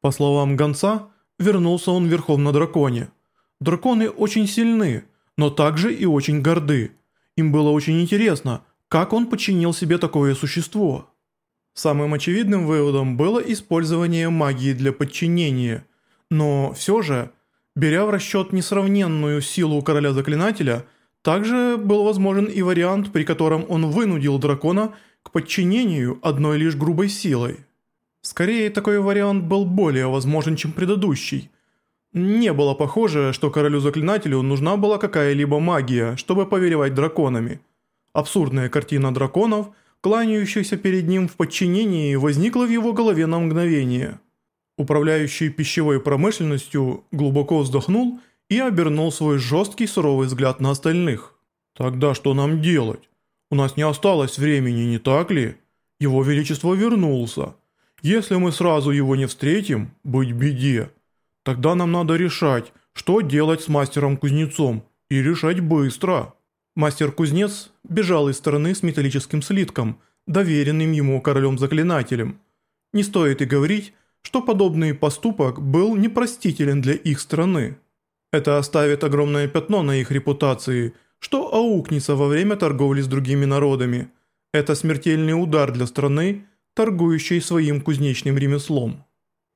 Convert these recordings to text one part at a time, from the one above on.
По словам гонца, вернулся он верхом на драконе. Драконы очень сильны, но также и очень горды. Им было очень интересно, как он подчинил себе такое существо. Самым очевидным выводом было использование магии для подчинения, но все же, беря в расчет несравненную силу короля-заклинателя, также был возможен и вариант, при котором он вынудил дракона к подчинению одной лишь грубой силой. Скорее, такой вариант был более возможен, чем предыдущий. Не было похоже, что королю-заклинателю нужна была какая-либо магия, чтобы повелевать драконами. Абсурдная картина драконов – кланяющихся перед ним в подчинении, возникло в его голове на мгновение. Управляющий пищевой промышленностью глубоко вздохнул и обернул свой жесткий суровый взгляд на остальных. «Тогда что нам делать? У нас не осталось времени, не так ли? Его Величество вернулся. Если мы сразу его не встретим, быть беде. Тогда нам надо решать, что делать с мастером-кузнецом, и решать быстро». Мастер-кузнец бежал из стороны с металлическим слитком, доверенным ему королем-заклинателем. Не стоит и говорить, что подобный поступок был непростителен для их страны. Это оставит огромное пятно на их репутации, что аукнется во время торговли с другими народами. Это смертельный удар для страны, торгующей своим кузнечным ремеслом.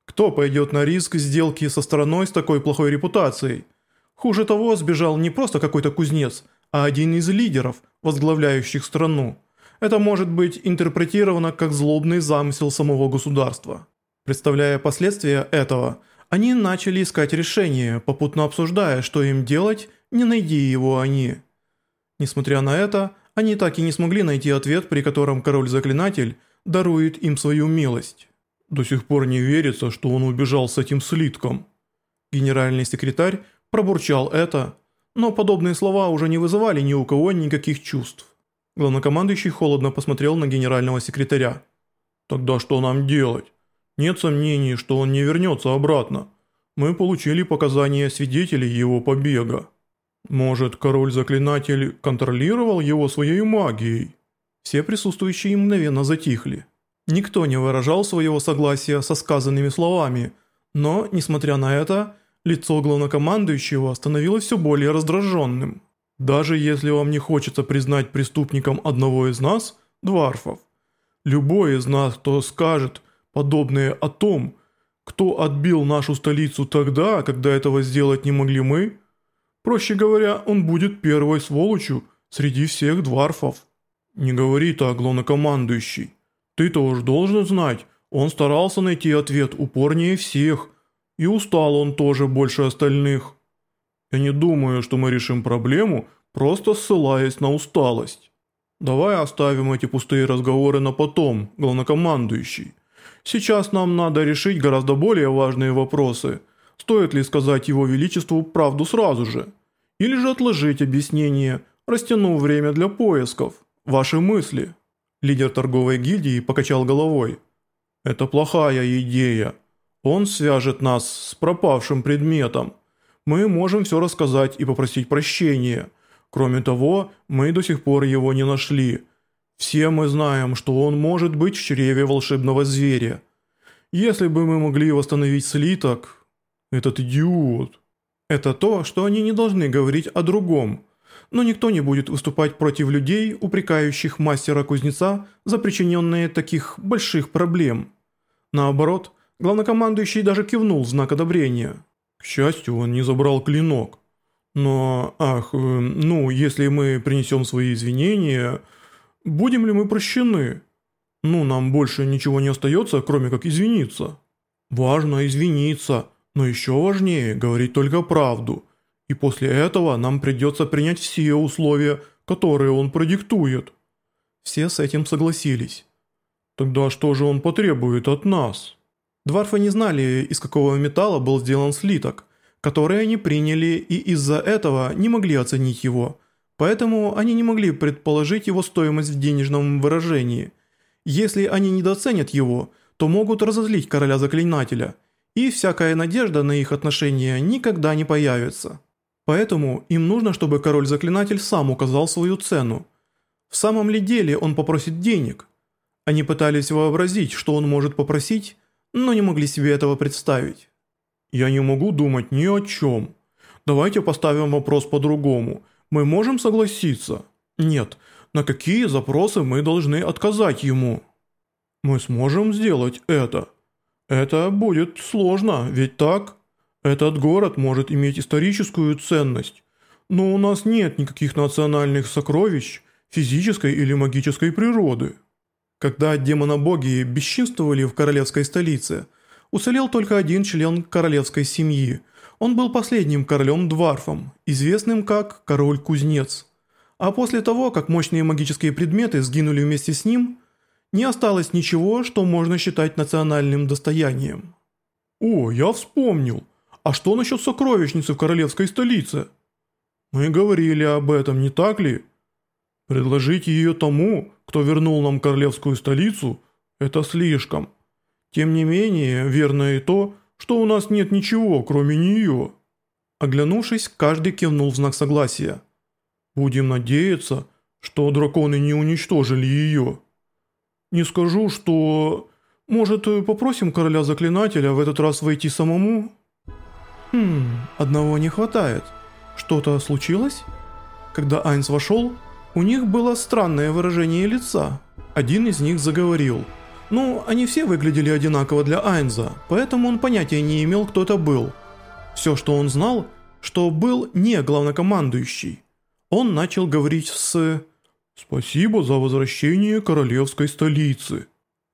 Кто пойдет на риск сделки со страной с такой плохой репутацией? Хуже того, сбежал не просто какой-то кузнец – а один из лидеров, возглавляющих страну. Это может быть интерпретировано как злобный замысел самого государства. Представляя последствия этого, они начали искать решение, попутно обсуждая, что им делать, не найди его они. Несмотря на это, они так и не смогли найти ответ, при котором король-заклинатель дарует им свою милость. До сих пор не верится, что он убежал с этим слитком. Генеральный секретарь пробурчал это, но подобные слова уже не вызывали ни у кого никаких чувств. Главнокомандующий холодно посмотрел на генерального секретаря. «Тогда что нам делать? Нет сомнений, что он не вернется обратно. Мы получили показания свидетелей его побега. Может, король-заклинатель контролировал его своей магией?» Все присутствующие мгновенно затихли. Никто не выражал своего согласия со сказанными словами, но, несмотря на это, Лицо главнокомандующего становилось все более раздраженным. Даже если вам не хочется признать преступником одного из нас, дварфов, любой из нас, кто скажет подобное о том, кто отбил нашу столицу тогда, когда этого сделать не могли мы, проще говоря, он будет первой сволочью среди всех дварфов. Не говори так, главнокомандующий. Ты-то уж должен знать, он старался найти ответ упорнее всех – и устал он тоже больше остальных. Я не думаю, что мы решим проблему, просто ссылаясь на усталость. Давай оставим эти пустые разговоры на потом, главнокомандующий. Сейчас нам надо решить гораздо более важные вопросы. Стоит ли сказать его величеству правду сразу же? Или же отложить объяснение, растянув время для поисков? Ваши мысли?» Лидер торговой гильдии покачал головой. «Это плохая идея. Он свяжет нас с пропавшим предметом. Мы можем все рассказать и попросить прощения. Кроме того, мы до сих пор его не нашли. Все мы знаем, что он может быть в чреве волшебного зверя. Если бы мы могли восстановить слиток... Этот идиот... Это то, что они не должны говорить о другом. Но никто не будет выступать против людей, упрекающих мастера-кузнеца за причиненные таких больших проблем. Наоборот, Главнокомандующий даже кивнул в знак одобрения. К счастью, он не забрал клинок. Но, ах, э, ну, если мы принесем свои извинения, будем ли мы прощены? Ну, нам больше ничего не остается, кроме как извиниться. Важно извиниться, но еще важнее говорить только правду. И после этого нам придется принять все условия, которые он продиктует. Все с этим согласились. Тогда что же он потребует от нас?» Дварфы не знали, из какого металла был сделан слиток, который они приняли и из-за этого не могли оценить его, поэтому они не могли предположить его стоимость в денежном выражении. Если они недооценят его, то могут разозлить короля-заклинателя, и всякая надежда на их отношения никогда не появится. Поэтому им нужно, чтобы король-заклинатель сам указал свою цену. В самом ли деле он попросит денег? Они пытались вообразить, что он может попросить, но не могли себе этого представить. «Я не могу думать ни о чем. Давайте поставим вопрос по-другому. Мы можем согласиться?» «Нет. На какие запросы мы должны отказать ему?» «Мы сможем сделать это. Это будет сложно, ведь так? Этот город может иметь историческую ценность, но у нас нет никаких национальных сокровищ физической или магической природы». Когда демонобоги бесчинствовали в королевской столице, уцелел только один член королевской семьи. Он был последним королем-дварфом, известным как король-кузнец. А после того, как мощные магические предметы сгинули вместе с ним, не осталось ничего, что можно считать национальным достоянием. «О, я вспомнил. А что насчет сокровищницы в королевской столице?» «Мы говорили об этом, не так ли?» «Предложить ее тому, кто вернул нам королевскую столицу, это слишком. Тем не менее, верно и то, что у нас нет ничего, кроме нее». Оглянувшись, каждый кивнул в знак согласия. «Будем надеяться, что драконы не уничтожили ее. Не скажу, что... Может, попросим короля-заклинателя в этот раз войти самому?» «Хм, одного не хватает. Что-то случилось?» Когда Айнс вошел, у них было странное выражение лица. Один из них заговорил. Ну, они все выглядели одинаково для Айнза, поэтому он понятия не имел, кто это был. Все, что он знал, что был не главнокомандующий. Он начал говорить с «Спасибо за возвращение королевской столицы»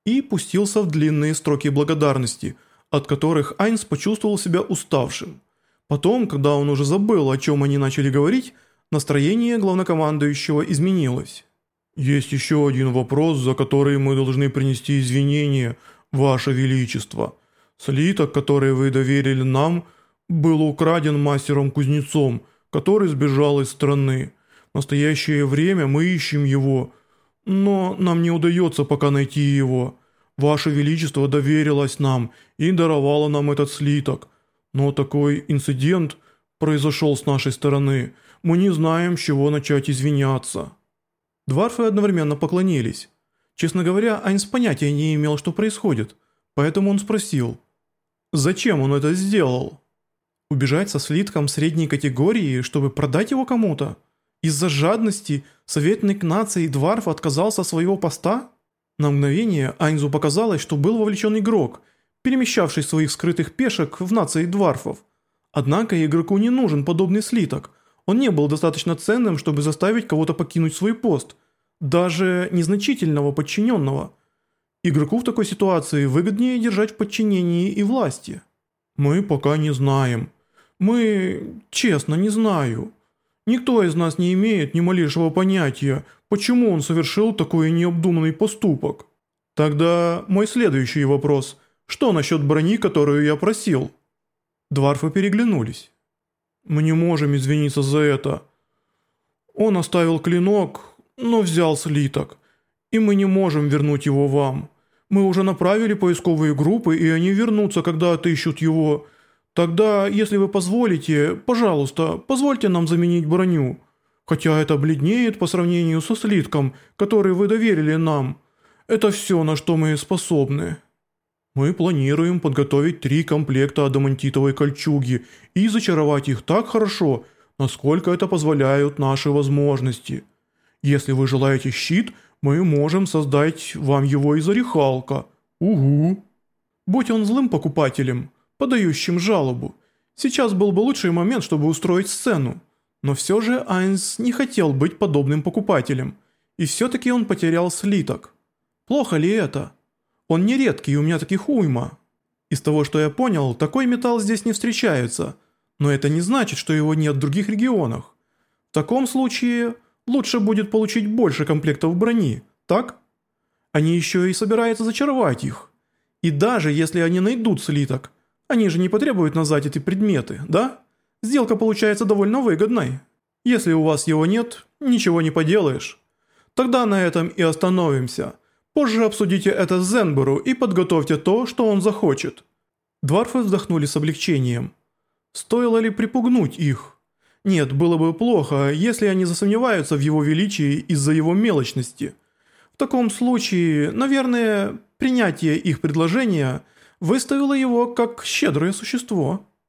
и пустился в длинные строки благодарности, от которых Айнс почувствовал себя уставшим. Потом, когда он уже забыл, о чем они начали говорить, Настроение главнокомандующего изменилось. «Есть еще один вопрос, за который мы должны принести извинения, Ваше Величество. Слиток, который вы доверили нам, был украден мастером-кузнецом, который сбежал из страны. В настоящее время мы ищем его, но нам не удается пока найти его. Ваше Величество доверилось нам и даровало нам этот слиток. Но такой инцидент произошел с нашей стороны – мы не знаем, с чего начать извиняться». Дварфы одновременно поклонились. Честно говоря, Айнс понятия не имел, что происходит, поэтому он спросил, «Зачем он это сделал?» Убежать со слитком средней категории, чтобы продать его кому-то? Из-за жадности советник нации Дварф отказался от своего поста? На мгновение Айнзу показалось, что был вовлечен игрок, перемещавший своих скрытых пешек в нации Дварфов. Однако игроку не нужен подобный слиток – он не был достаточно ценным, чтобы заставить кого-то покинуть свой пост, даже незначительного подчиненного. Игроку в такой ситуации выгоднее держать в подчинении и власти. Мы пока не знаем. Мы, честно, не знаю. Никто из нас не имеет ни малейшего понятия, почему он совершил такой необдуманный поступок. Тогда мой следующий вопрос. Что насчет брони, которую я просил? Дварфы переглянулись. Мы не можем извиниться за это. Он оставил клинок, но взял слиток. И мы не можем вернуть его вам. Мы уже направили поисковые группы, и они вернутся, когда отыщут его. Тогда, если вы позволите, пожалуйста, позвольте нам заменить броню. Хотя это бледнеет по сравнению со слитком, который вы доверили нам. Это все, на что мы способны». Мы планируем подготовить три комплекта адамантитовой кольчуги и зачаровать их так хорошо, насколько это позволяют наши возможности. Если вы желаете щит, мы можем создать вам его из орехалка. Угу. Будь он злым покупателем, подающим жалобу, сейчас был бы лучший момент, чтобы устроить сцену. Но все же Айнс не хотел быть подобным покупателем, и все-таки он потерял слиток. Плохо ли это? Он не редкий, у меня таких уйма. Из того, что я понял, такой металл здесь не встречается, но это не значит, что его нет в других регионах. В таком случае лучше будет получить больше комплектов брони, так? Они еще и собираются зачаровать их. И даже если они найдут слиток, они же не потребуют назад эти предметы, да? Сделка получается довольно выгодной. Если у вас его нет, ничего не поделаешь. Тогда на этом и остановимся. Позже обсудите это с Зенберу и подготовьте то, что он захочет». Дварфы вздохнули с облегчением. Стоило ли припугнуть их? Нет, было бы плохо, если они засомневаются в его величии из-за его мелочности. В таком случае, наверное, принятие их предложения выставила его как щедрое существо.